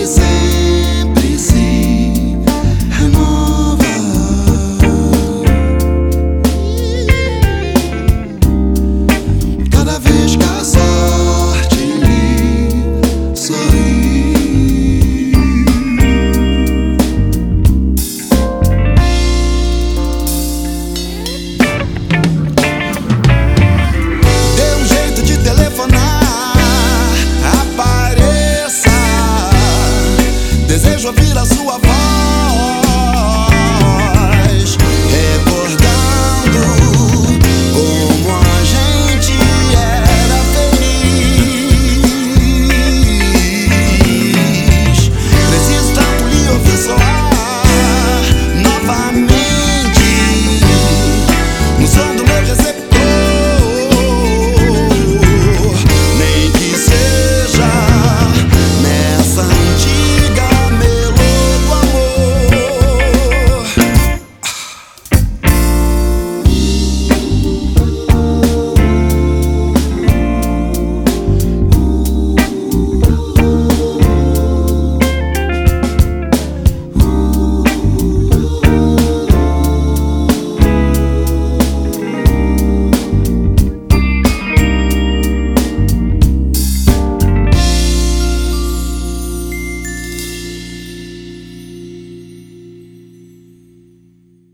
dizer. sua voz.